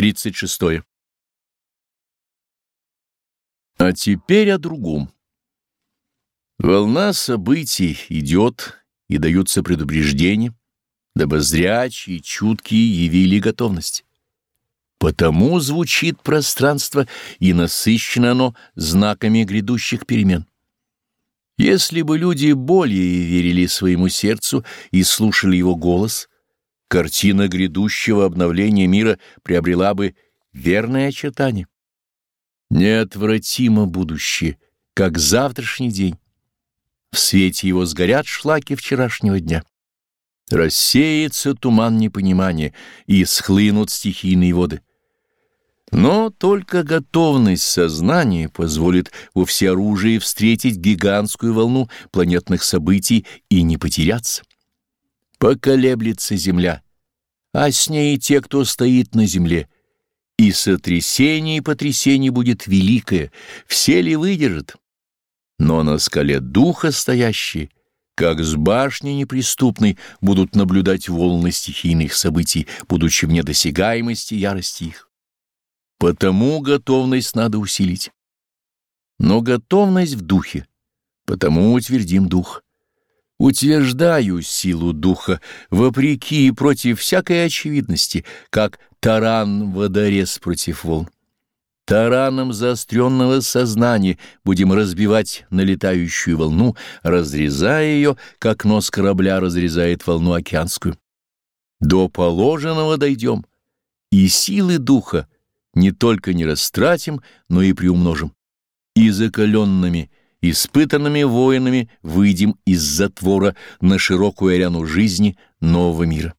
36. А теперь о другом. Волна событий идет, и даются предупреждения, дабы зрячие и чуткие явили готовность. Потому звучит пространство, и насыщено оно знаками грядущих перемен. Если бы люди более верили своему сердцу и слушали его голос, картина грядущего обновления мира приобрела бы верное очертание. Неотвратимо будущее, как завтрашний день. В свете его сгорят шлаки вчерашнего дня. Рассеется туман непонимания, и схлынут стихийные воды. Но только готовность сознания позволит во всеоружии встретить гигантскую волну планетных событий и не потеряться. Поколеблется земля, а с ней те, кто стоит на земле. И сотрясение и потрясение будет великое, все ли выдержат? Но на скале духа стоящие, как с башни неприступной, будут наблюдать волны стихийных событий, будучи вне досягаемости ярости их. Потому готовность надо усилить. Но готовность в духе, потому утвердим дух. Утверждаю силу духа, вопреки и против всякой очевидности, как таран водорез против волн. Тараном заостренного сознания будем разбивать налетающую волну, разрезая ее, как нос корабля разрезает волну океанскую. До положенного дойдем, и силы духа не только не растратим, но и приумножим. И закаленными, испытанными воинами выйдем из затвора на широкую арену жизни нового мира.